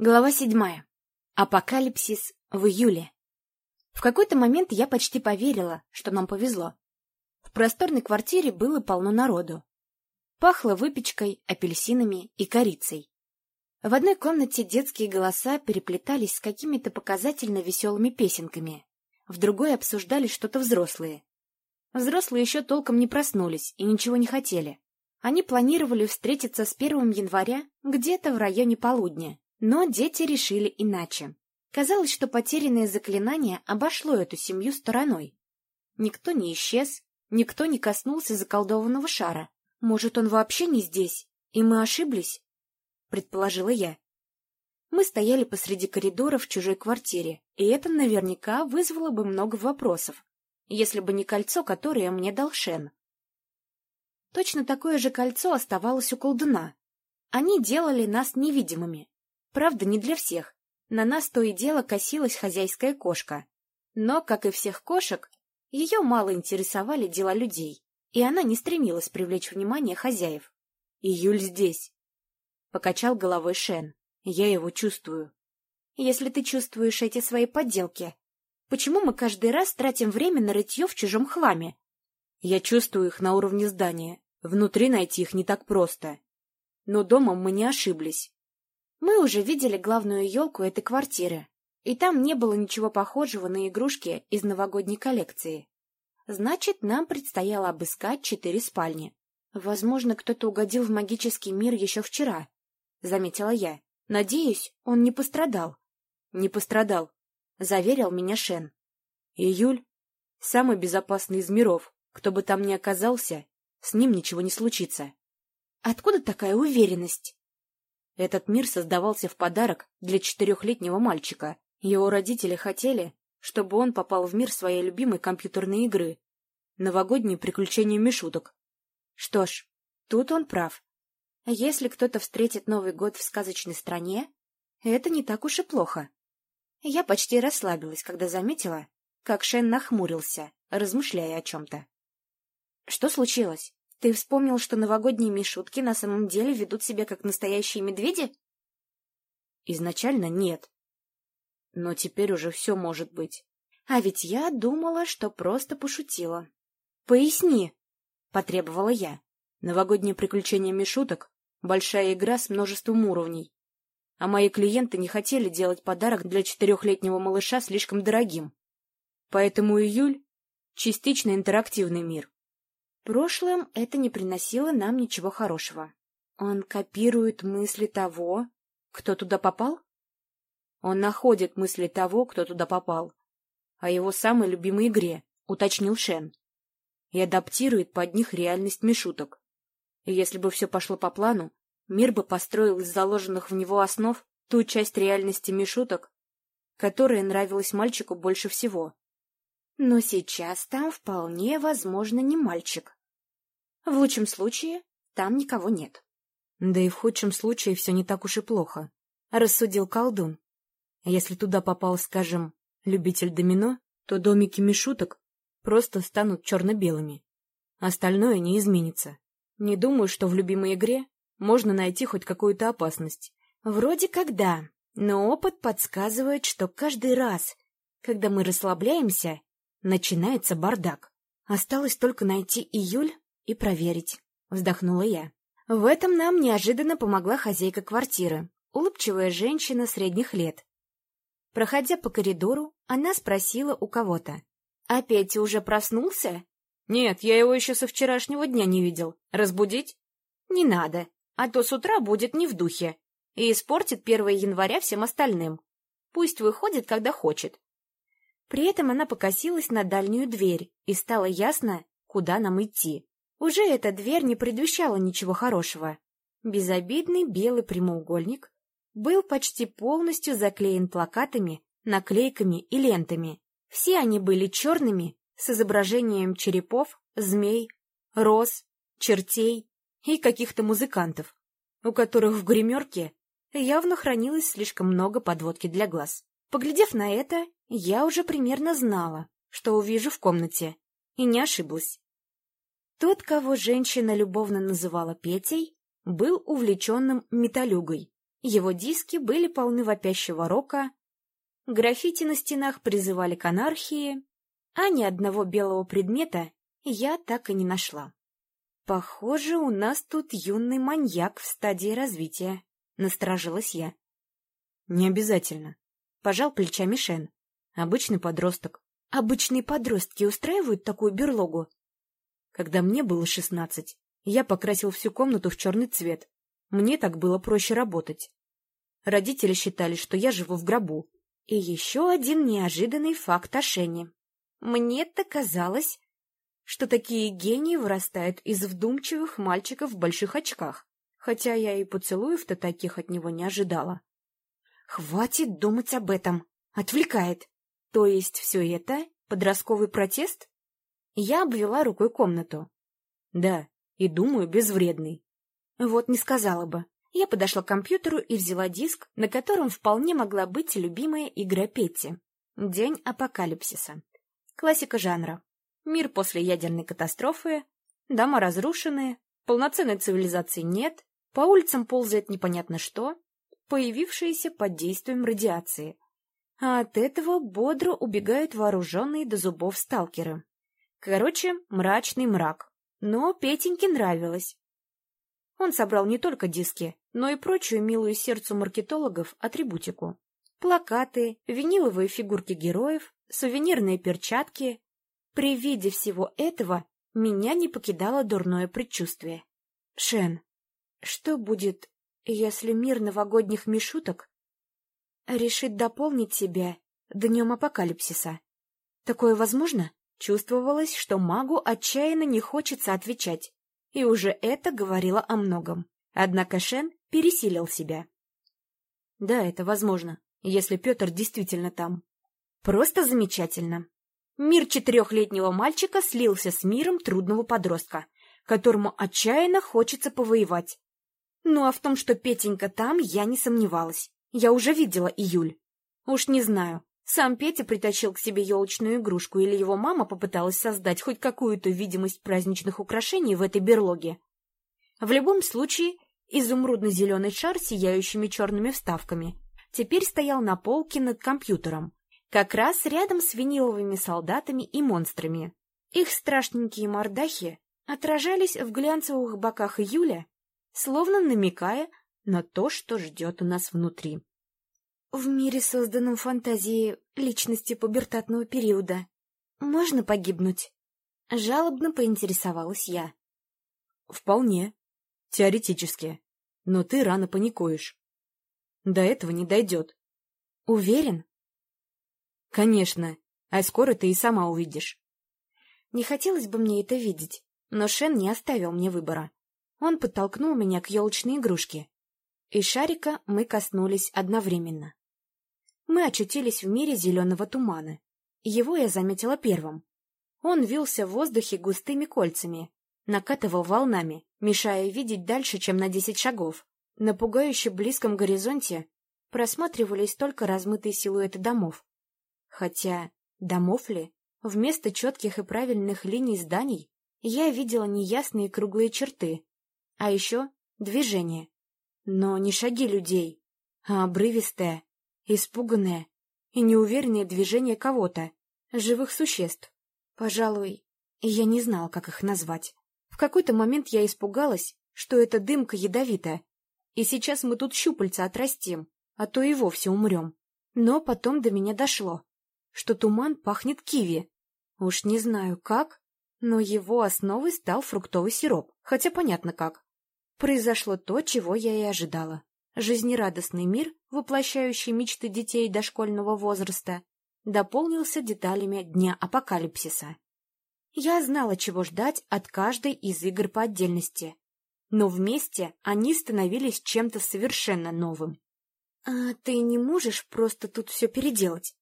Глава седьмая. Апокалипсис в июле. В какой-то момент я почти поверила, что нам повезло. В просторной квартире было полно народу. Пахло выпечкой, апельсинами и корицей. В одной комнате детские голоса переплетались с какими-то показательно веселыми песенками. В другой обсуждали что-то взрослые. Взрослые еще толком не проснулись и ничего не хотели. Они планировали встретиться с первым января где-то в районе полудня. Но дети решили иначе. Казалось, что потерянное заклинание обошло эту семью стороной. Никто не исчез, никто не коснулся заколдованного шара. Может, он вообще не здесь, и мы ошиблись? Предположила я. Мы стояли посреди коридора в чужой квартире, и это наверняка вызвало бы много вопросов, если бы не кольцо, которое мне дал Шен. Точно такое же кольцо оставалось у колдуна. Они делали нас невидимыми, Правда, не для всех. На нас то и дело косилась хозяйская кошка. Но, как и всех кошек, ее мало интересовали дела людей, и она не стремилась привлечь внимание хозяев. «Июль здесь», — покачал головой Шен. «Я его чувствую». «Если ты чувствуешь эти свои подделки, почему мы каждый раз тратим время на рытье в чужом хламе?» «Я чувствую их на уровне здания. Внутри найти их не так просто. Но домом мы не ошиблись. Мы уже видели главную елку этой квартиры, и там не было ничего похожего на игрушки из новогодней коллекции. Значит, нам предстояло обыскать четыре спальни. Возможно, кто-то угодил в магический мир еще вчера, — заметила я. Надеюсь, он не пострадал. — Не пострадал, — заверил меня Шен. Июль — самый безопасный из миров. Кто бы там ни оказался, с ним ничего не случится. — Откуда такая уверенность? Этот мир создавался в подарок для четырехлетнего мальчика. Его родители хотели, чтобы он попал в мир своей любимой компьютерной игры «Новогодние приключения Мишуток». Что ж, тут он прав. Если кто-то встретит Новый год в сказочной стране, это не так уж и плохо. Я почти расслабилась, когда заметила, как Шен нахмурился, размышляя о чем-то. Что случилось? Ты вспомнил, что новогодние мишутки на самом деле ведут себя как настоящие медведи? Изначально нет. Но теперь уже все может быть. А ведь я думала, что просто пошутила. Поясни, — потребовала я. Новогодние приключения мишуток — большая игра с множеством уровней. А мои клиенты не хотели делать подарок для четырехлетнего малыша слишком дорогим. Поэтому июль — частично интерактивный мир прошлом это не приносило нам ничего хорошего. Он копирует мысли того, кто туда попал? Он находит мысли того, кто туда попал. О его самой любимой игре, уточнил Шен. И адаптирует под них реальность Мишуток. И если бы все пошло по плану, мир бы построил из заложенных в него основ ту часть реальности Мишуток, которая нравилась мальчику больше всего. Но сейчас там вполне возможно не мальчик. В лучшем случае там никого нет. Да и в худшем случае все не так уж и плохо, — рассудил колдун. Если туда попал, скажем, любитель домино, то домики мишуток просто станут черно-белыми. Остальное не изменится. Не думаю, что в любимой игре можно найти хоть какую-то опасность. Вроде как да, но опыт подсказывает, что каждый раз, когда мы расслабляемся, начинается бардак. Осталось только найти июль и проверить», — вздохнула я. В этом нам неожиданно помогла хозяйка квартиры, улыбчивая женщина средних лет. Проходя по коридору, она спросила у кого-то. «А Петя уже проснулся?» «Нет, я его еще со вчерашнего дня не видел. Разбудить?» «Не надо, а то с утра будет не в духе и испортит 1 января всем остальным. Пусть выходит, когда хочет». При этом она покосилась на дальнюю дверь, и стало ясно, куда нам идти. Уже эта дверь не предвещала ничего хорошего. Безобидный белый прямоугольник был почти полностью заклеен плакатами, наклейками и лентами. Все они были черными, с изображением черепов, змей, роз, чертей и каких-то музыкантов, у которых в гримерке явно хранилось слишком много подводки для глаз. Поглядев на это, я уже примерно знала, что увижу в комнате, и не ошиблась. Тот, кого женщина любовно называла Петей, был увлеченным металюгой. Его диски были полны вопящего рока, граффити на стенах призывали к анархии, а ни одного белого предмета я так и не нашла. Похоже, у нас тут юный маньяк в стадии развития, насторожилась я. Не обязательно, пожал плечами Шен. Обычный подросток. Обычные подростки устраивают такую берлогу? Когда мне было шестнадцать, я покрасил всю комнату в черный цвет. Мне так было проще работать. Родители считали, что я живу в гробу. И еще один неожиданный факт о Шене. Мне-то казалось, что такие гении вырастают из вдумчивых мальчиков в больших очках, хотя я и поцелуев-то таких от него не ожидала. Хватит думать об этом. Отвлекает. То есть все это подростковый протест? Я обвела рукой комнату. Да, и думаю, безвредный. Вот не сказала бы. Я подошла к компьютеру и взяла диск, на котором вполне могла быть любимая игра Петти. День апокалипсиса. Классика жанра. Мир после ядерной катастрофы, дома разрушены, полноценной цивилизации нет, по улицам ползает непонятно что, появившиеся под действием радиации. А от этого бодро убегают вооруженные до зубов сталкеры. Короче, мрачный мрак. Но Петеньке нравилось. Он собрал не только диски, но и прочую милую сердцу маркетологов атрибутику. Плакаты, виниловые фигурки героев, сувенирные перчатки. При виде всего этого меня не покидало дурное предчувствие. Шен, что будет, если мир новогодних мишуток решит дополнить себя днем апокалипсиса? Такое возможно? Чувствовалось, что магу отчаянно не хочется отвечать, и уже это говорило о многом. Однако Шен пересилил себя. Да, это возможно, если Петр действительно там. Просто замечательно. Мир четырехлетнего мальчика слился с миром трудного подростка, которому отчаянно хочется повоевать. Ну а в том, что Петенька там, я не сомневалась. Я уже видела июль. Уж не знаю, сам Петя притащил к себе елочную игрушку или его мама попыталась создать хоть какую-то видимость праздничных украшений в этой берлоге. В любом случае, изумрудно-зеленый шар с сияющими черными вставками теперь стоял на полке над компьютером, как раз рядом с виниловыми солдатами и монстрами. Их страшненькие мордахи отражались в глянцевых боках июля, словно намекая на то, что ждет у нас внутри. В мире, созданном фантазией личности пубертатного периода, можно погибнуть? Жалобно поинтересовалась я. Вполне. Теоретически. Но ты рано паникуешь. До этого не дойдет. Уверен? Конечно. А скоро ты и сама увидишь. Не хотелось бы мне это видеть, но Шен не оставил мне выбора. Он подтолкнул меня к елочной игрушке. И шарика мы коснулись одновременно. Мы очутились в мире зеленого тумана. Его я заметила первым. Он вился в воздухе густыми кольцами, накатывал волнами, мешая видеть дальше, чем на десять шагов. На пугающе близком горизонте просматривались только размытые силуэты домов. Хотя домов ли? Вместо четких и правильных линий зданий я видела неясные круглые черты, а еще движение. Но не шаги людей, а обрывистое, испуганное и неуверенное движение кого-то, живых существ. Пожалуй, я не знала, как их назвать. В какой-то момент я испугалась, что эта дымка ядовитая, и сейчас мы тут щупальца отрастим, а то и вовсе умрем. Но потом до меня дошло, что туман пахнет киви. Уж не знаю как, но его основой стал фруктовый сироп, хотя понятно как. Произошло то, чего я и ожидала. Жизнерадостный мир, воплощающий мечты детей дошкольного возраста, дополнился деталями Дня Апокалипсиса. Я знала, чего ждать от каждой из игр по отдельности, но вместе они становились чем-то совершенно новым. — А ты не можешь просто тут все переделать?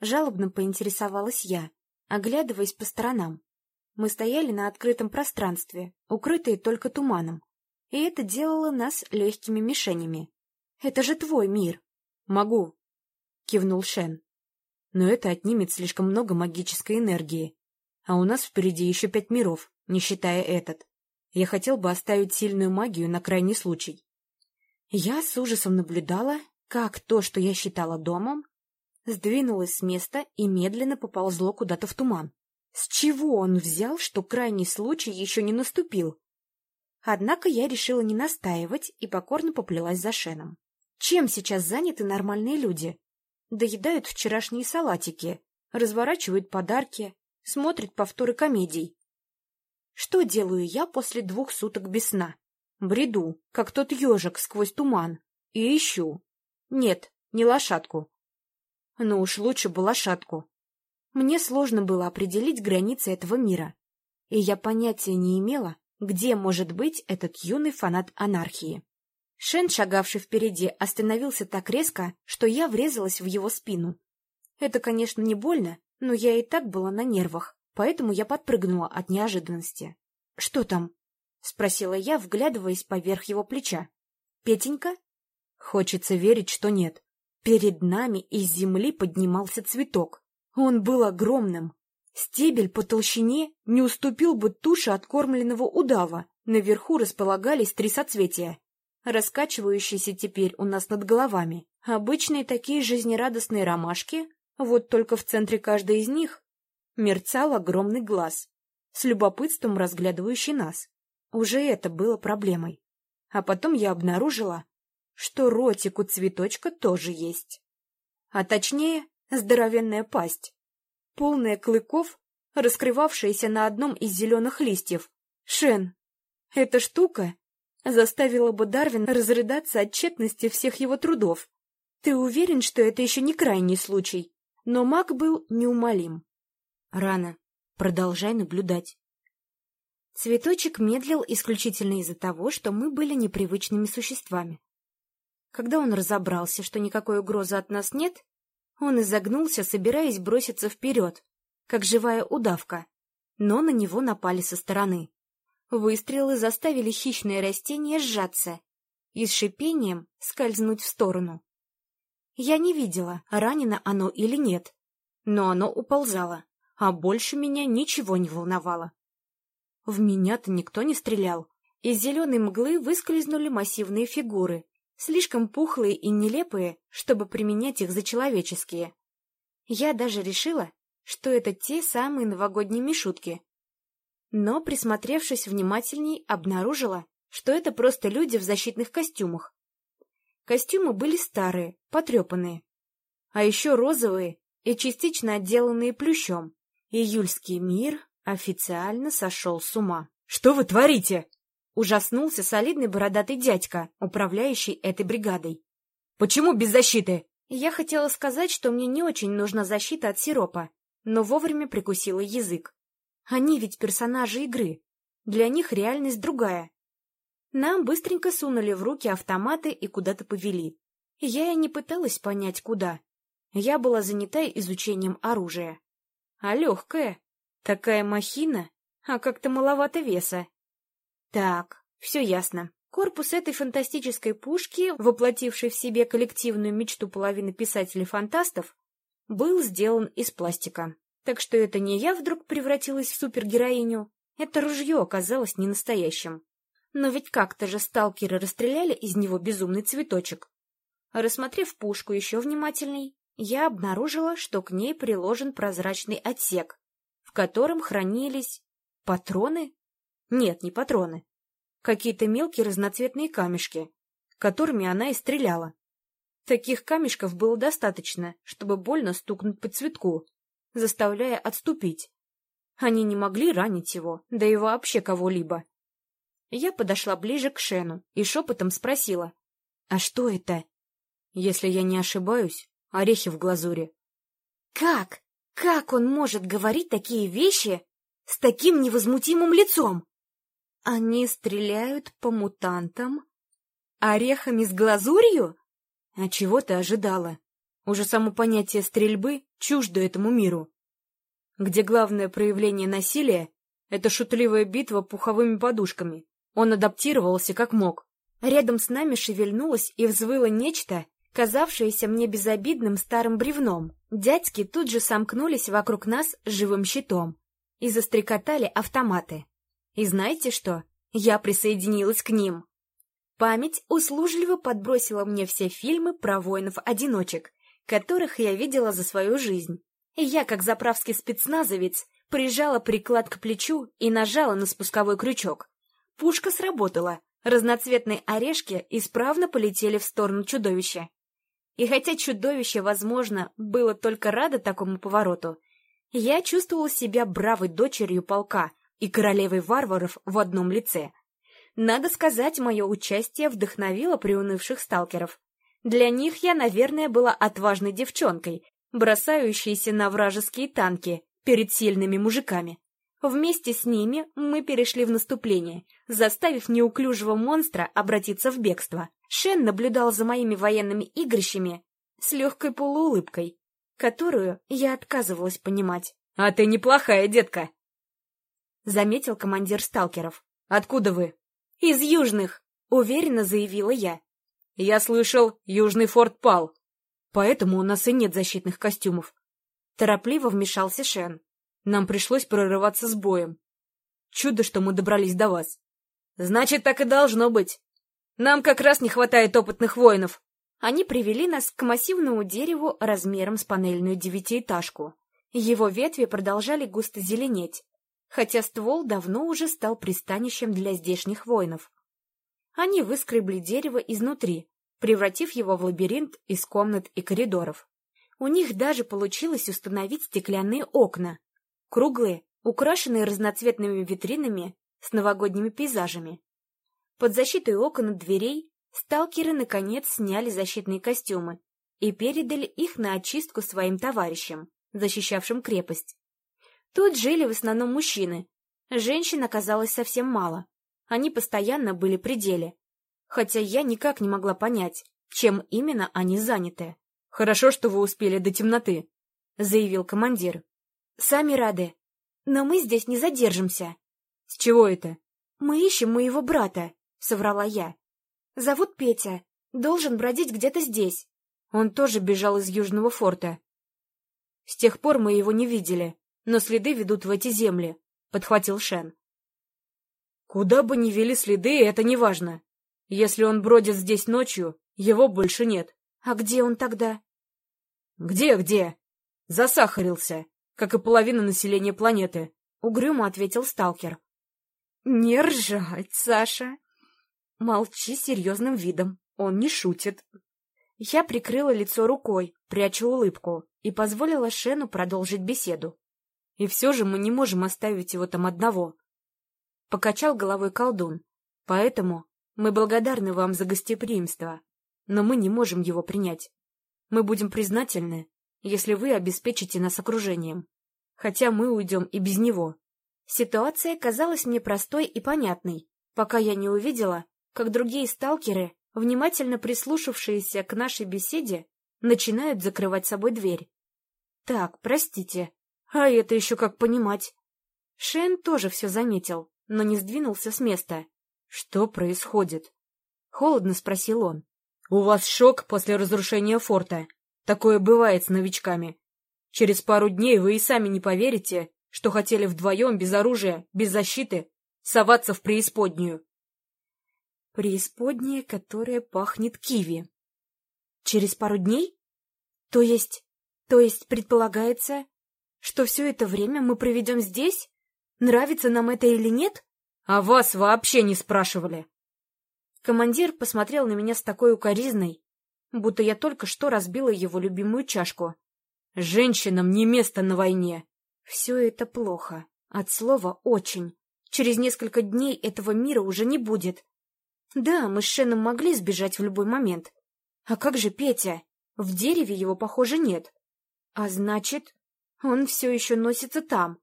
Жалобно поинтересовалась я, оглядываясь по сторонам. Мы стояли на открытом пространстве, укрытые только туманом, и это делало нас легкими мишенями. Это же твой мир. — Могу, — кивнул Шен. — Но это отнимет слишком много магической энергии. А у нас впереди еще пять миров, не считая этот. Я хотел бы оставить сильную магию на крайний случай. Я с ужасом наблюдала, как то, что я считала домом, сдвинулось с места и медленно поползло куда-то в туман. С чего он взял, что крайний случай еще не наступил? Однако я решила не настаивать и покорно поплелась за Шеном. Чем сейчас заняты нормальные люди? Доедают вчерашние салатики, разворачивают подарки, смотрят повторы комедий. Что делаю я после двух суток без сна? Бреду, как тот ежик сквозь туман, и ищу. Нет, не лошадку. Ну уж лучше бы лошадку. Мне сложно было определить границы этого мира, и я понятия не имела, где может быть этот юный фанат анархии. Шен, шагавший впереди, остановился так резко, что я врезалась в его спину. Это, конечно, не больно, но я и так была на нервах, поэтому я подпрыгнула от неожиданности. — Что там? — спросила я, вглядываясь поверх его плеча. — Петенька? Хочется верить, что нет. Перед нами из земли поднимался цветок. Он был огромным. Стебель по толщине не уступил бы туше откормленного удава. Наверху располагались три соцветия, раскачивающиеся теперь у нас над головами. Обычные такие жизнерадостные ромашки, вот только в центре каждой из них мерцал огромный глаз, с любопытством разглядывающий нас. Уже это было проблемой. А потом я обнаружила, что ротик у цветочка тоже есть. А точнее, здоровенная пасть, полная клыков, раскрывавшаяся на одном из зеленых листьев. Шен, эта штука заставила бы Дарвин разрыдаться от тщетности всех его трудов. Ты уверен, что это еще не крайний случай? Но маг был неумолим. Рано. Продолжай наблюдать. Цветочек медлил исключительно из-за того, что мы были непривычными существами. Когда он разобрался, что никакой угрозы от нас нет, он изогнулся, собираясь броситься вперед, как живая удавка, но на него напали со стороны. Выстрелы заставили хищное растение сжаться и с шипением скользнуть в сторону. Я не видела, ранено оно или нет, но оно уползало, а больше меня ничего не волновало. В меня-то никто не стрелял. Из зеленой мглы выскользнули массивные фигуры, слишком пухлые и нелепые, чтобы применять их за человеческие. Я даже решила, что это те самые новогодние мишутки. Но, присмотревшись внимательней, обнаружила, что это просто люди в защитных костюмах. Костюмы были старые, потрепанные, а еще розовые и частично отделанные плющом. Июльский мир официально сошел с ума. — Что вы творите? — ужаснулся солидный бородатый дядька, управляющий этой бригадой. — Почему без защиты? Я хотела сказать, что мне не очень нужна защита от сиропа, но вовремя прикусила язык. Они ведь персонажи игры. Для них реальность другая. Нам быстренько сунули в руки автоматы и куда-то повели. Я и не пыталась понять, куда. Я была занята изучением оружия. А легкая. Такая махина, а как-то маловато веса. Так, все ясно. Корпус этой фантастической пушки, воплотившей в себе коллективную мечту половины писателей-фантастов, был сделан из пластика. Так что это не я вдруг превратилась в супергероиню, это ружье оказалось не настоящим. Но ведь как-то же сталкеры расстреляли из него безумный цветочек. Рассмотрев пушку еще внимательней, я обнаружила, что к ней приложен прозрачный отсек, в котором хранились патроны? Нет, не патроны. Какие-то мелкие разноцветные камешки, которыми она и стреляла. Таких камешков было достаточно, чтобы больно стукнуть по цветку, заставляя отступить. Они не могли ранить его, да и вообще кого-либо. Я подошла ближе к Шену и шепотом спросила, «А что это?» Если я не ошибаюсь, орехи в глазури. «Как? Как он может говорить такие вещи с таким невозмутимым лицом?» «Они стреляют по мутантам? Орехами с глазурью?» «А чего ты ожидала? Уже само понятие стрельбы чуждо этому миру, где главное проявление насилия — это шутливая битва пуховыми подушками, он адаптировался как мог. Рядом с нами шевельнулось и взвыло нечто, казавшееся мне безобидным старым бревном. Дядьки тут же сомкнулись вокруг нас живым щитом и застрекотали автоматы. И знаете что? Я присоединилась к ним. Память услужливо подбросила мне все фильмы про воинов-одиночек, которых я видела за свою жизнь. И я, как заправский спецназовец, прижала приклад к плечу и нажала на спусковой крючок. Пушка сработала, разноцветные орешки исправно полетели в сторону чудовища. И хотя чудовище, возможно, было только радо такому повороту, я чувствовала себя бравой дочерью полка и королевой варваров в одном лице. Надо сказать, мое участие вдохновило приунывших сталкеров. Для них я, наверное, была отважной девчонкой, бросающейся на вражеские танки перед сильными мужиками. Вместе с ними мы перешли в наступление, заставив неуклюжего монстра обратиться в бегство. Шен наблюдал за моими военными игрищами с легкой полуулыбкой, которую я отказывалась понимать. — А ты неплохая, детка! — заметил командир сталкеров. — Откуда вы? — Из южных, — уверенно заявила я. — Я слышал, Южный форт пал, поэтому у нас и нет защитных костюмов. Торопливо вмешался Шен. Нам пришлось прорываться с боем. Чудо, что мы добрались до вас. Значит, так и должно быть. Нам как раз не хватает опытных воинов. Они привели нас к массивному дереву размером с панельную девятиэтажку. Его ветви продолжали густо зеленеть, хотя ствол давно уже стал пристанищем для здешних воинов. Они выскребли дерево изнутри, превратив его в лабиринт из комнат и коридоров. У них даже получилось установить стеклянные окна, Круглые, украшенные разноцветными витринами с новогодними пейзажами. Под защитой окон и дверей сталкеры наконец сняли защитные костюмы и передали их на очистку своим товарищам, защищавшим крепость. Тут жили в основном мужчины. Женщин оказалось совсем мало. Они постоянно были при деле. Хотя я никак не могла понять, чем именно они заняты. «Хорошо, что вы успели до темноты», — заявил командир. Сами рады. Но мы здесь не задержимся. — С чего это? — Мы ищем моего брата, — соврала я. — Зовут Петя. Должен бродить где-то здесь. Он тоже бежал из Южного форта. С тех пор мы его не видели, но следы ведут в эти земли, — подхватил Шен. Куда бы ни вели следы, это не важно. Если он бродит здесь ночью, его больше нет. А где он тогда? Где-где? Засахарился как и половина населения планеты, — угрюмо ответил сталкер. — Не ржать, Саша. Молчи серьезным видом, он не шутит. Я прикрыла лицо рукой, пряча улыбку, и позволила Шену продолжить беседу. И все же мы не можем оставить его там одного. Покачал головой колдун. Поэтому мы благодарны вам за гостеприимство, но мы не можем его принять. Мы будем признательны, если вы обеспечите нас окружением. Хотя мы уйдем и без него. Ситуация казалась мне простой и понятной, пока я не увидела, как другие сталкеры, внимательно прислушавшиеся к нашей беседе, начинают закрывать собой дверь. Так, простите, а это еще как понимать? Шен тоже все заметил, но не сдвинулся с места. Что происходит? Холодно спросил он. У вас шок после разрушения форта. Такое бывает с новичками. Через пару дней вы и сами не поверите, что хотели вдвоем, без оружия, без защиты, соваться в преисподнюю. Преисподняя, которая пахнет киви. Через пару дней? То есть... То есть предполагается, что все это время мы проведем здесь? Нравится нам это или нет? А вас вообще не спрашивали. Командир посмотрел на меня с такой укоризной, будто я только что разбила его любимую чашку. Женщинам не место на войне. Все это плохо. От слова «очень». Через несколько дней этого мира уже не будет. Да, мы с Шеном могли сбежать в любой момент. А как же Петя? В дереве его, похоже, нет. А значит, он все еще носится там,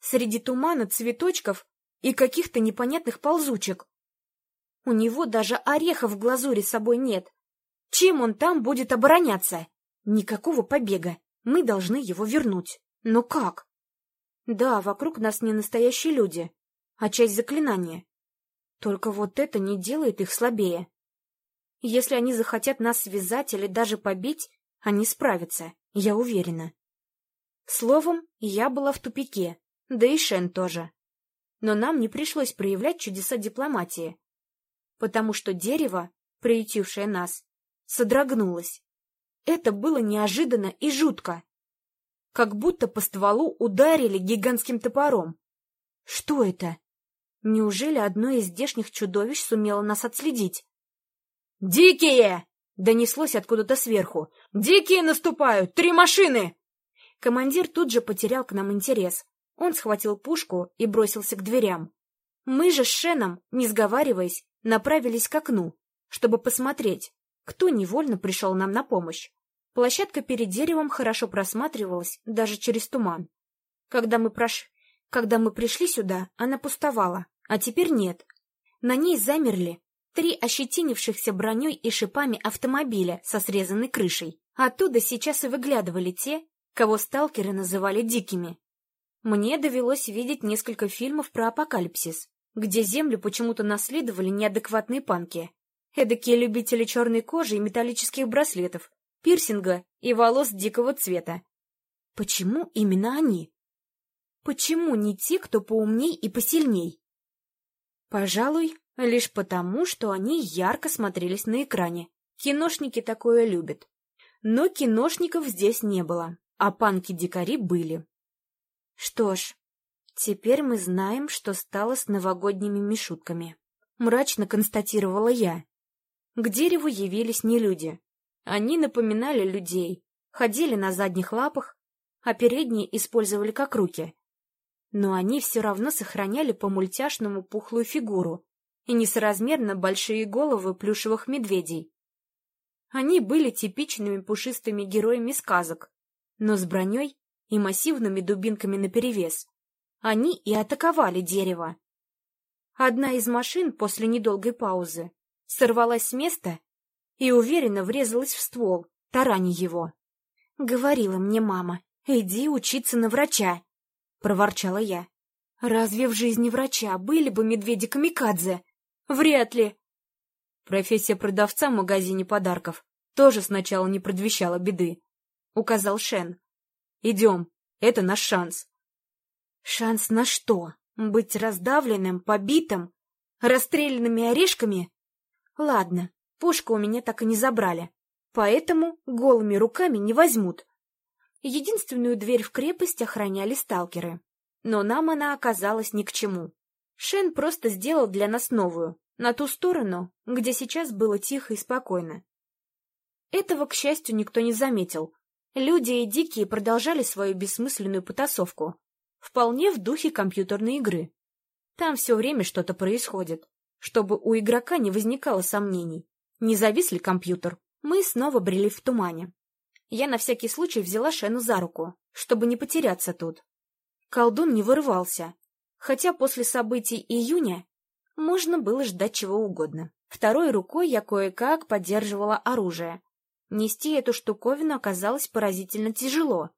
среди тумана, цветочков и каких-то непонятных ползучек. У него даже ореха в глазури с собой нет. Чем он там будет обороняться? Никакого побега. Мы должны его вернуть. Но как? Да, вокруг нас не настоящие люди, а часть заклинания. Только вот это не делает их слабее. Если они захотят нас связать или даже побить, они справятся, я уверена. Словом, я была в тупике, да и Шен тоже. Но нам не пришлось проявлять чудеса дипломатии. потому что дерево, приютившее нас, содрогнулось. Это было неожиданно и жутко. Как будто по стволу ударили гигантским топором. Что это? Неужели одно из здешних чудовищ сумело нас отследить? «Дикие!» — донеслось откуда-то сверху. «Дикие наступают! Три машины!» Командир тут же потерял к нам интерес. Он схватил пушку и бросился к дверям. Мы же с Шеном, не сговариваясь, направились к окну, чтобы посмотреть, кто невольно пришел нам на помощь. Площадка перед деревом хорошо просматривалась даже через туман. Когда мы, прош... Когда мы пришли сюда, она пустовала, а теперь нет. На ней замерли три ощетинившихся броней и шипами автомобиля со срезанной крышей. Оттуда сейчас и выглядывали те, кого сталкеры называли дикими. Мне довелось видеть несколько фильмов про апокалипсис, где Землю почему-то наследовали неадекватные панки. Эдакие любители черной кожи и металлических браслетов, пирсинга и волос дикого цвета. Почему именно они? Почему не те, кто поумней и посильней? Пожалуй, лишь потому, что они ярко смотрелись на экране. Киношники такое любят. Но киношников здесь не было, а панки-дикари были. Что ж, теперь мы знаем, что стало с новогодними мишутками. Мрачно констатировала я. К дереву явились не люди. Они напоминали людей, ходили на задних лапах, а передние использовали как руки. Но они все равно сохраняли по мультяшному пухлую фигуру и несоразмерно большие головы плюшевых медведей. Они были типичными пушистыми героями сказок, но с броней и массивными дубинками наперевес. Они и атаковали дерево. Одна из машин после недолгой паузы сорвалась с места и уверенно врезалась в ствол, тараня его. Говорила мне мама, иди учиться на врача. — проворчала я. «Разве в жизни врача были бы медведи-камикадзе? Вряд ли!» Профессия продавца в магазине подарков тоже сначала не предвещала беды, — указал Шен. «Идем, это наш шанс». «Шанс на что? Быть раздавленным, побитым, расстрелянными орешками? Ладно, пушку у меня так и не забрали, поэтому голыми руками не возьмут. Единственную дверь в крепость охраняли сталкеры. Но нам она оказалась ни к чему. Шен просто сделал для нас новую, на ту сторону, где сейчас было тихо и спокойно. Этого, к счастью, никто не заметил. Люди и дикие продолжали свою бессмысленную потасовку. Вполне в духе компьютерной игры. Там все время что-то происходит, чтобы у игрока не возникало сомнений. Не завис ли компьютер? Мы снова брели в тумане. Я на всякий случай взяла Шену за руку, чтобы не потеряться тут. Колдун не вырывался, хотя после событий июня можно было ждать чего угодно. Второй рукой я кое-как поддерживала оружие. Нести эту штуковину оказалось поразительно тяжело.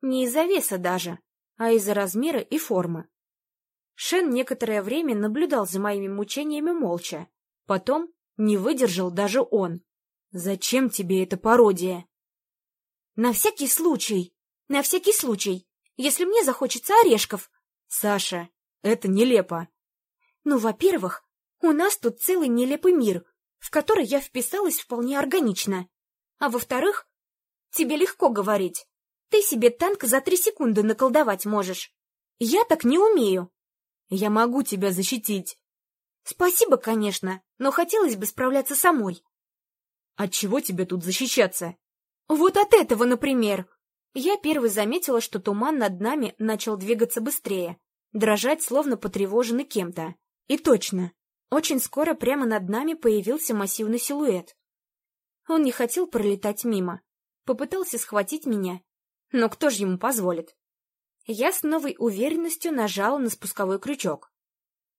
Не из-за веса даже, а из-за размера и формы. Шен некоторое время наблюдал за моими мучениями молча. Потом не выдержал даже он. «Зачем тебе эта пародия?» На всякий случай, на всякий случай, если мне захочется орешков. Саша, это нелепо. Ну, во-первых, у нас тут целый нелепый мир, в который я вписалась вполне органично. А во-вторых, тебе легко говорить. Ты себе танк за три секунды наколдовать можешь. Я так не умею. Я могу тебя защитить. Спасибо, конечно, но хотелось бы справляться самой. От чего тебе тут защищаться? Вот от этого, например. Я первой заметила, что туман над нами начал двигаться быстрее, дрожать, словно потревоженный кем-то. И точно, очень скоро прямо над нами появился массивный силуэт. Он не хотел пролетать мимо, попытался схватить меня, но кто же ему позволит? Я с новой уверенностью нажала на спусковой крючок,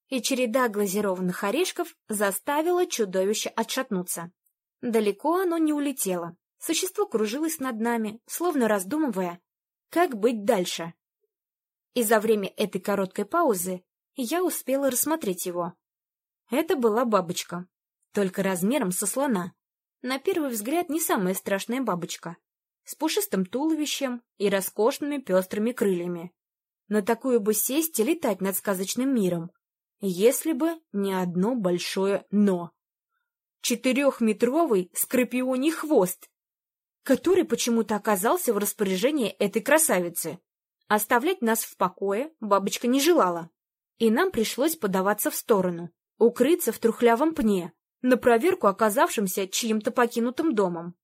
и череда глазированных орешков заставила чудовище отшатнуться. Далеко оно не улетело. Существо кружилось над нами, словно раздумывая, как быть дальше. И за время этой короткой паузы я успела рассмотреть его. Это была бабочка, только размером со слона. На первый взгляд не самая страшная бабочка, с пушистым туловищем и роскошными пестрыми крыльями. На такую бы сесть и летать над сказочным миром. Если бы не одно большое «но». Четырехметровый скорпионий хвост, который почему-то оказался в распоряжении этой красавицы. Оставлять нас в покое бабочка не желала, и нам пришлось подаваться в сторону, укрыться в трухлявом пне, на проверку оказавшимся чьим-то покинутым домом.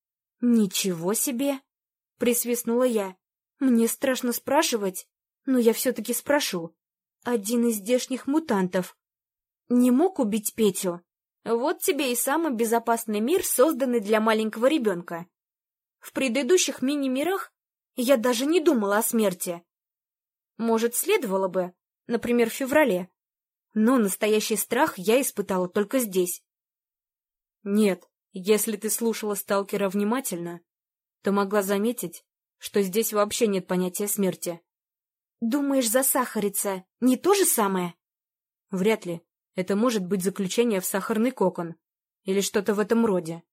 «Ничего себе!» — присвистнула я. «Мне страшно спрашивать, но я все-таки спрошу. Один из здешних мутантов не мог убить Петю? Вот тебе и самый безопасный мир, созданный для маленького ребенка. В предыдущих мини-мирах я даже не думала о смерти. Может, следовало бы, например, в феврале. Но настоящий страх я испытала только здесь. Нет, если ты слушала сталкера внимательно, то могла заметить, что здесь вообще нет понятия смерти. Думаешь, засахариться не то же самое? Вряд ли. Это может быть заключение в сахарный кокон. Или что-то в этом роде.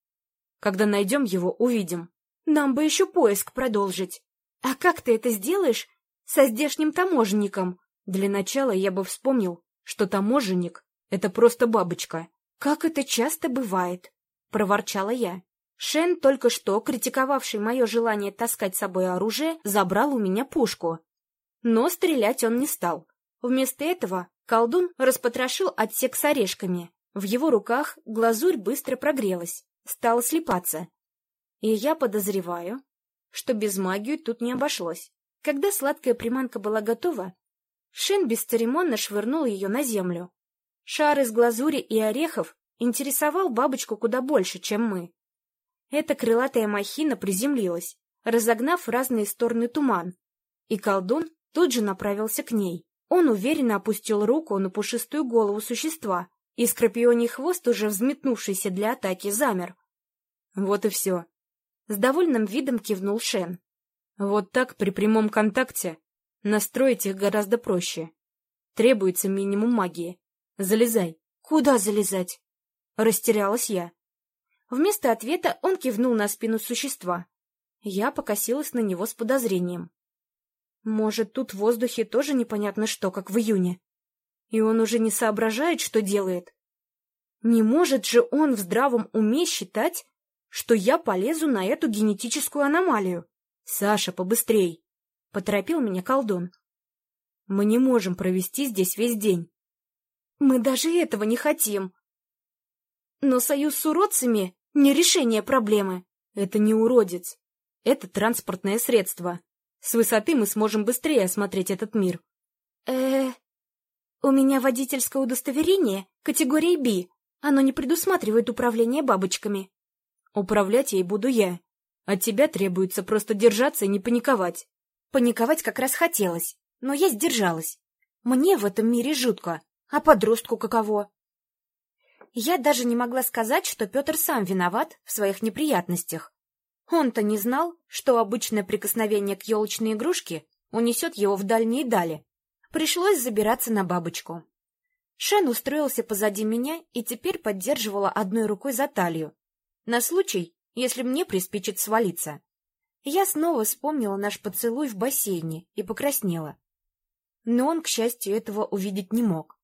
Когда найдем его, увидим. Нам бы еще поиск продолжить. А как ты это сделаешь со здешним таможенником? Для начала я бы вспомнил, что таможенник — это просто бабочка. Как это часто бывает, — проворчала я. Шен, только что критиковавший мое желание таскать с собой оружие, забрал у меня пушку. Но стрелять он не стал. Вместо этого колдун распотрошил отсек с орешками. В его руках глазурь быстро прогрелась, стала слипаться. И я подозреваю, что без магии тут не обошлось. Когда сладкая приманка была готова, Шин бесцеремонно швырнул ее на землю. Шар из глазури и орехов интересовал бабочку куда больше, чем мы. Эта крылатая махина приземлилась, разогнав разные стороны туман, и колдун тут же направился к ней. Он уверенно опустил руку на пушистую голову существа, и скорпионий хвост, уже взметнувшийся для атаки, замер. Вот и все. С довольным видом кивнул Шен. Вот так при прямом контакте настроить их гораздо проще. Требуется минимум магии. Залезай. Куда залезать? Растерялась я. Вместо ответа он кивнул на спину существа. Я покосилась на него с подозрением. Может, тут в воздухе тоже непонятно что, как в июне. И он уже не соображает, что делает. Не может же он в здравом уме считать, что я полезу на эту генетическую аномалию. Саша, побыстрей! — поторопил меня колдун. Мы не можем провести здесь весь день. Мы даже этого не хотим. Но союз с уродцами не решение проблемы. Это не уродец. Это транспортное средство. С высоты мы сможем быстрее осмотреть этот мир. э У меня водительское удостоверение категории B. Оно не предусматривает управление бабочками. Управлять ей буду я. От тебя требуется просто держаться и не паниковать. Паниковать как раз хотелось, но я сдержалась. Мне в этом мире жутко. А подростку каково? Я даже не могла сказать, что Петр сам виноват в своих неприятностях. Он-то не знал, что обычное прикосновение к елочной игрушке унесет его в дальние дали. Пришлось забираться на бабочку. Шен устроился позади меня и теперь поддерживала одной рукой за талию. На случай, если мне приспичит свалиться. Я снова вспомнила наш поцелуй в бассейне и покраснела. Но он, к счастью, этого увидеть не мог.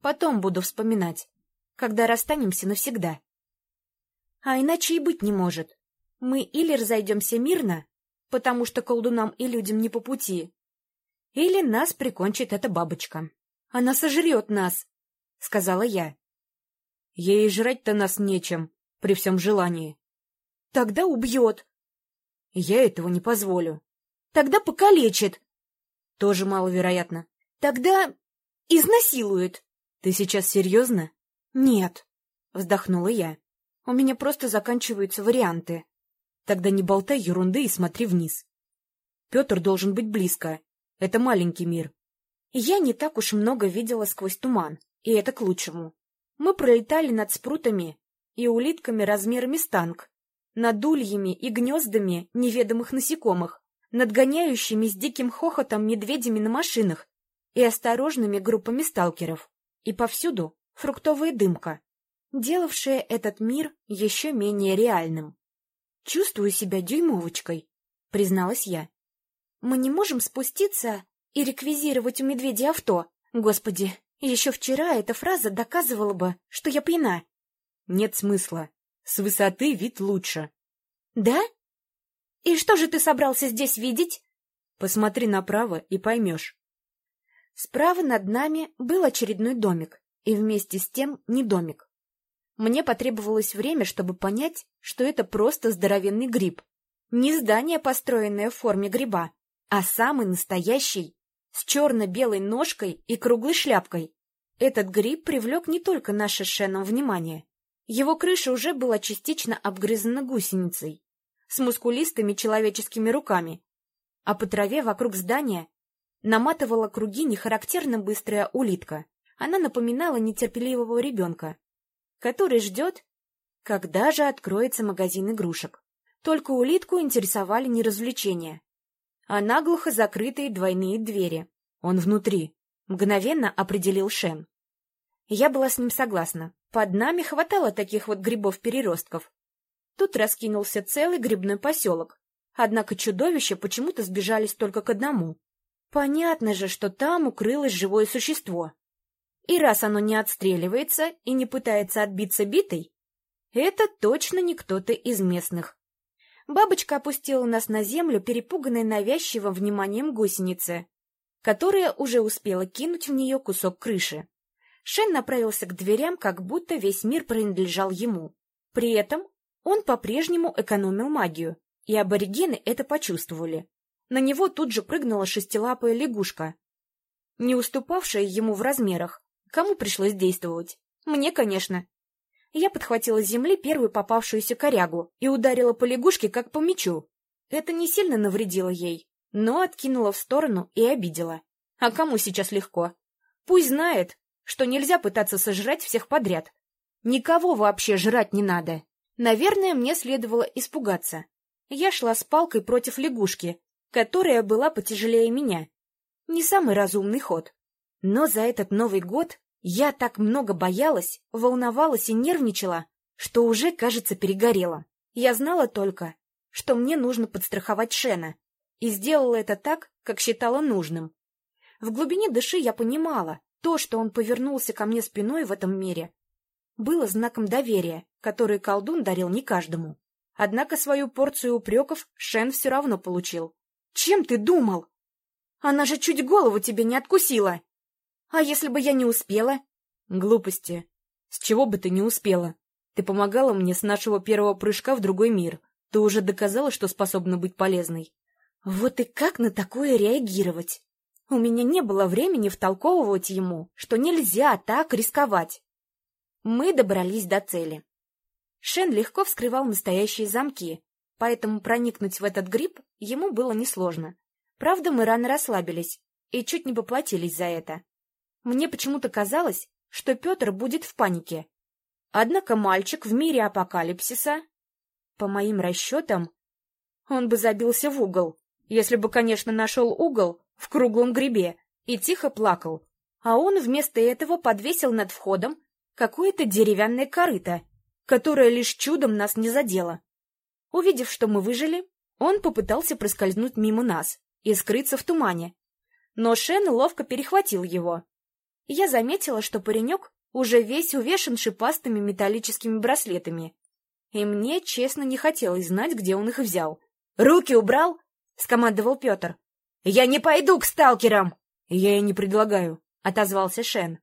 Потом буду вспоминать когда расстанемся навсегда. А иначе и быть не может. Мы или разойдемся мирно, потому что колдунам и людям не по пути, или нас прикончит эта бабочка. Она сожрет нас, — сказала я. Ей жрать-то нас нечем, при всем желании. Тогда убьет. Я этого не позволю. Тогда покалечит. Тоже маловероятно. Тогда изнасилует. Ты сейчас серьезно? «Нет», — вздохнула я. «У меня просто заканчиваются варианты». «Тогда не болтай ерунды и смотри вниз. Петр должен быть близко. Это маленький мир». Я не так уж много видела сквозь туман, и это к лучшему. Мы пролетали над спрутами и улитками размерами с танк, над ульями и гнездами неведомых насекомых, над гоняющими с диким хохотом медведями на машинах и осторожными группами сталкеров. И повсюду фруктовая дымка, делавшая этот мир еще менее реальным. «Чувствую себя дюймовочкой», — призналась я. «Мы не можем спуститься и реквизировать у медведя авто. Господи, Еще вчера эта фраза доказывала бы, что я пьяна. Нет смысла. С высоты вид лучше. Да? И что же ты собрался здесь видеть? Посмотри направо и поймешь. Справа над нами был очередной домик, и вместе с тем не домик. Мне потребовалось время, чтобы понять, что это просто здоровенный гриб. Не здание, построенное в форме гриба, а самый настоящий, с черно-белой ножкой и круглой шляпкой. Этот гриб привлек не только наше Шеном внимание. Его крыша уже была частично обгрызана гусеницей, с мускулистыми человеческими руками, а по траве вокруг здания наматывала круги нехарактерно быстрая улитка. Она напоминала нетерпеливого ребенка, который ждет, когда же откроется магазин игрушек. Только улитку интересовали не развлечения, а наглухо закрытые двойные двери. Он внутри, мгновенно определил Шен. Я была с ним согласна. Под нами хватало таких вот грибов-переростков. Тут раскинулся целый грибной поселок. Однако чудовища почему-то сбежались только к одному. Понятно же, что там укрылось живое существо. И раз оно не отстреливается и не пытается отбиться битой, это точно не кто-то из местных. Бабочка опустила нас на землю, перепуганной навязчивым вниманием гусеницы, которая уже успела кинуть в нее кусок крыши. Шен направился к дверям, как будто весь мир принадлежал ему. При этом он по-прежнему экономил магию, и аборигены это почувствовали. На него тут же прыгнула шестилапая лягушка, не уступавшая ему в размерах. Кому пришлось действовать? Мне, конечно. Я подхватила с земли первую попавшуюся корягу и ударила по лягушке, как по мячу. Это не сильно навредило ей, но откинула в сторону и обидела. А кому сейчас легко? Пусть знает, что нельзя пытаться сожрать всех подряд. Никого вообще жрать не надо. Наверное, мне следовало испугаться. Я шла с палкой против лягушки, которая была потяжелее меня. Не самый разумный ход. Но за этот Новый год я так много боялась, волновалась и нервничала, что уже, кажется, перегорела. Я знала только, что мне нужно подстраховать Шена, и сделала это так, как считала нужным. В глубине души я понимала, то, что он повернулся ко мне спиной в этом мире, было знаком доверия, который колдун дарил не каждому. Однако свою порцию упреков Шен все равно получил. «Чем ты думал? Она же чуть голову тебе не откусила! А если бы я не успела?» «Глупости. С чего бы ты не успела? Ты помогала мне с нашего первого прыжка в другой мир. Ты уже доказала, что способна быть полезной». «Вот и как на такое реагировать?» У меня не было времени втолковывать ему, что нельзя так рисковать. Мы добрались до цели. Шен легко вскрывал настоящие замки, поэтому проникнуть в этот гриб ему было несложно. Правда, мы рано расслабились и чуть не поплатились за это. Мне почему-то казалось, что Петр будет в панике. Однако мальчик в мире апокалипсиса, по моим расчетам, он бы забился в угол, если бы, конечно, нашел угол, в круглом грибе и тихо плакал, а он вместо этого подвесил над входом какое-то деревянное корыто, которое лишь чудом нас не задело. Увидев, что мы выжили, он попытался проскользнуть мимо нас и скрыться в тумане. Но Шен ловко перехватил его. Я заметила, что паренек уже весь увешан шипастыми металлическими браслетами. И мне, честно, не хотелось знать, где он их взял. «Руки убрал!» — скомандовал Петр. «Я не пойду к сталкерам!» «Я и не предлагаю», — отозвался Шен.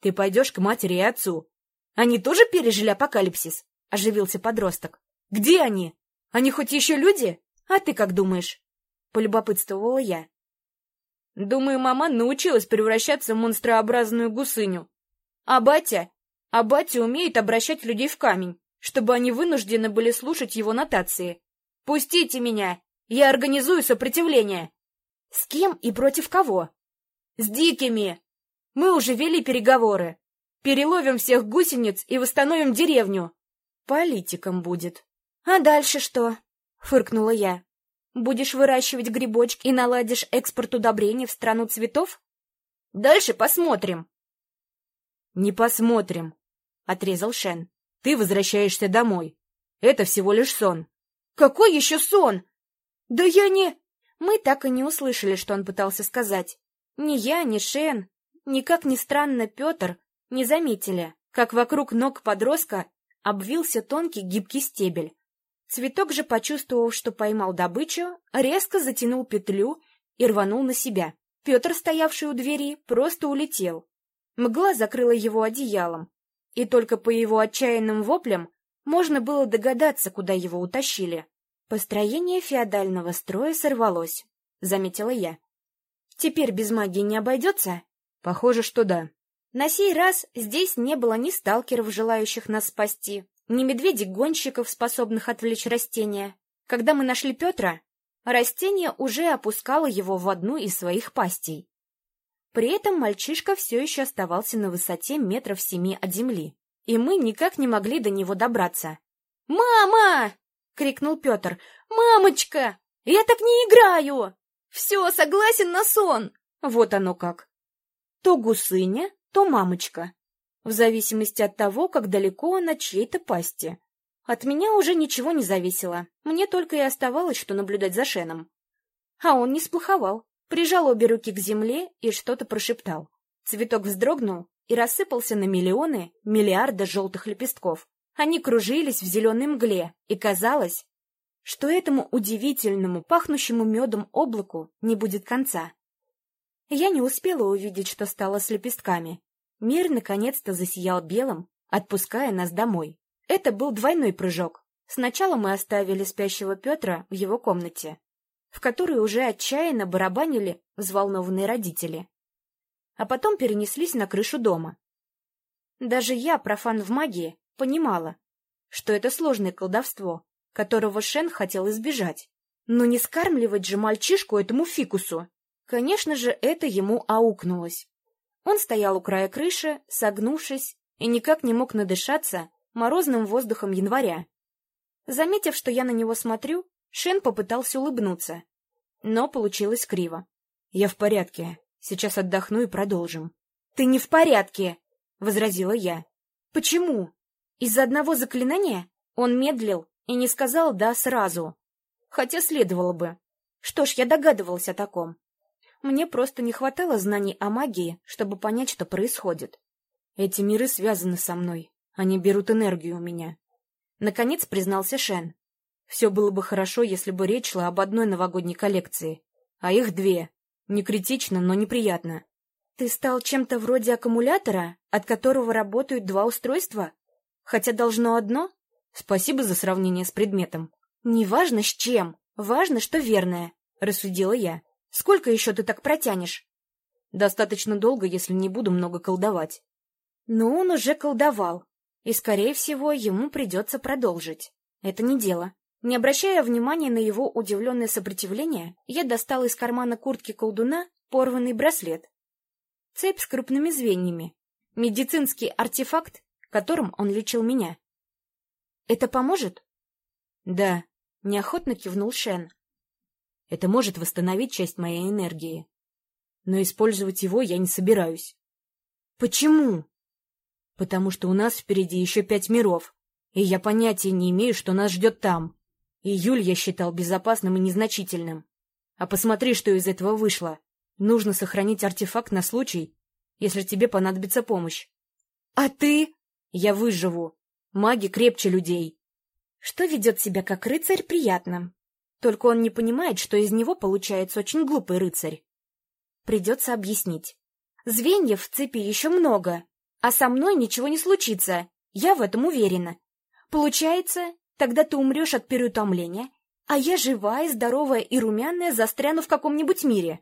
«Ты пойдешь к матери и отцу». «Они тоже пережили апокалипсис?» — оживился подросток. «Где они? Они хоть еще люди? А ты как думаешь?» — полюбопытствовала я. «Думаю, мама научилась превращаться в монстрообразную гусыню. А батя? А батя умеет обращать людей в камень, чтобы они вынуждены были слушать его нотации. Пустите меня! Я организую сопротивление!» С кем и против кого? С дикими. Мы уже вели переговоры. Переловим всех гусениц и восстановим деревню. Политиком будет. А дальше что? Фыркнула я. Будешь выращивать грибочки и наладишь экспорт удобрений в страну цветов? Дальше посмотрим. Не посмотрим, отрезал Шен. Ты возвращаешься домой. Это всего лишь сон. Какой еще сон? Да я не... Мы так и не услышали, что он пытался сказать. Ни я, ни Шен, никак ни странно, Петр не заметили, как вокруг ног подростка обвился тонкий гибкий стебель. Цветок же, почувствовав, что поймал добычу, резко затянул петлю и рванул на себя. Петр, стоявший у двери, просто улетел. Мгла закрыла его одеялом, и только по его отчаянным воплям можно было догадаться, куда его утащили. Построение феодального строя сорвалось, заметила я. Теперь без магии не обойдется? Похоже, что да. На сей раз здесь не было ни сталкеров, желающих нас спасти, ни медведей-гонщиков, способных отвлечь растения. Когда мы нашли Петра, растение уже опускало его в одну из своих пастей. При этом мальчишка все еще оставался на высоте метров семи от земли, и мы никак не могли до него добраться. «Мама!» — крикнул Петр. «Мамочка! Я так не играю! Все, согласен на сон!» Вот оно как. То гусыня, то мамочка, в зависимости от того, как далеко он от чьей-то пасти. От меня уже ничего не зависело, мне только и оставалось, что наблюдать за Шеном. А он не сплоховал, прижал обе руки к земле и что-то прошептал. Цветок вздрогнул и рассыпался на миллионы, миллиарды желтых лепестков. Они кружились в зеленой мгле, и казалось, что этому удивительному, пахнущему медом облаку не будет конца. Я не успела увидеть, что стало с лепестками. Мир наконец-то засиял белым, отпуская нас домой. Это был двойной прыжок. Сначала мы оставили спящего Петра в его комнате, в которой уже отчаянно барабанили взволнованные родители. А потом перенеслись на крышу дома. Даже я, профан в магии, понимала, что это сложное колдовство, которого Шен хотел избежать. Но не скармливать же мальчишку этому фикусу. Конечно же, это ему аукнулось. Он стоял у края крыши, согнувшись, и никак не мог надышаться морозным воздухом января. Заметив, что я на него смотрю, Шен попытался улыбнуться, но получилось криво. — Я в порядке. Сейчас отдохну и продолжим. — Ты не в порядке! — возразила я. — Почему? Из-за одного заклинания? Он медлил и не сказал «да» сразу. Хотя следовало бы. Что ж, я догадывалась о таком. Мне просто не хватало знаний о магии, чтобы понять, что происходит. Эти миры связаны со мной. Они берут энергию у меня. Наконец признался Шен. Все было бы хорошо, если бы речь шла об одной новогодней коллекции. А их две. Не критично, но неприятно. Ты стал чем-то вроде аккумулятора, от которого работают два устройства? Хотя должно одно? Спасибо за сравнение с предметом. Неважно с чем, важно, что верное, рассудила я. Сколько еще ты так протянешь? Достаточно долго, если не буду много колдовать. Но он уже колдовал, и, скорее всего, ему придется продолжить. Это не дело. Не обращая внимания на его удивленное сопротивление, я достал из кармана куртки колдуна порванный браслет. Цепь с крупными звеньями. Медицинский артефакт, которым он лечил меня. «Это поможет?» «Да», — неохотно кивнул Шен. Это может восстановить часть моей энергии. Но использовать его я не собираюсь. Почему? Потому что у нас впереди еще пять миров, и я понятия не имею, что нас ждет там. Июль я считал безопасным и незначительным. А посмотри, что из этого вышло. Нужно сохранить артефакт на случай, если тебе понадобится помощь. А ты? Я выживу. Маги крепче людей. Что ведет себя как рыцарь приятно, только он не понимает, что из него получается очень глупый рыцарь. Придется объяснить. Звеньев в цепи еще много, а со мной ничего не случится. Я в этом уверена. Получается, тогда ты умрешь от переутомления, а я живая, здоровая и румяная застряну в каком-нибудь мире.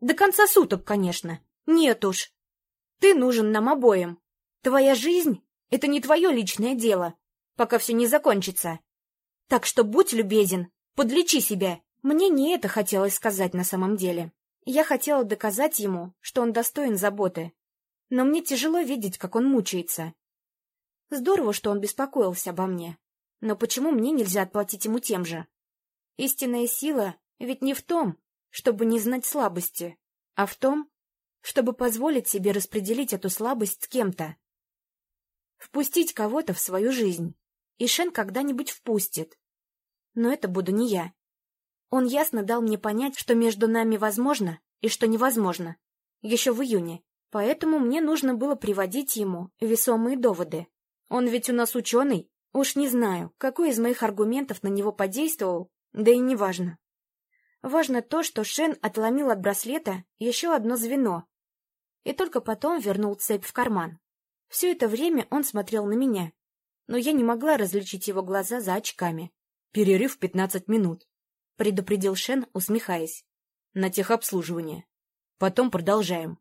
До конца суток, конечно. Нет уж. Ты нужен нам обоим. Твоя жизнь — это не твое личное дело, пока все не закончится. Так что будь любезен, Подлечи себя. Мне не это хотелось сказать на самом деле. Я хотела доказать ему, что он достоин заботы. Но мне тяжело видеть, как он мучается. Здорово, что он беспокоился обо мне. Но почему мне нельзя отплатить ему тем же? Истинная сила ведь не в том, чтобы не знать слабости, а в том, чтобы позволить себе распределить эту слабость с кем-то. Впустить кого-то в свою жизнь. И Шен когда-нибудь впустит но это буду не я. Он ясно дал мне понять, что между нами возможно и что невозможно. Еще в июне. Поэтому мне нужно было приводить ему весомые доводы. Он ведь у нас ученый. Уж не знаю, какой из моих аргументов на него подействовал, да и неважно. Важно то, что Шен отломил от браслета еще одно звено и только потом вернул цепь в карман. Все это время он смотрел на меня, но я не могла различить его глаза за очками. «Перерыв пятнадцать минут», — предупредил Шен, усмехаясь. «На техобслуживание. Потом продолжаем».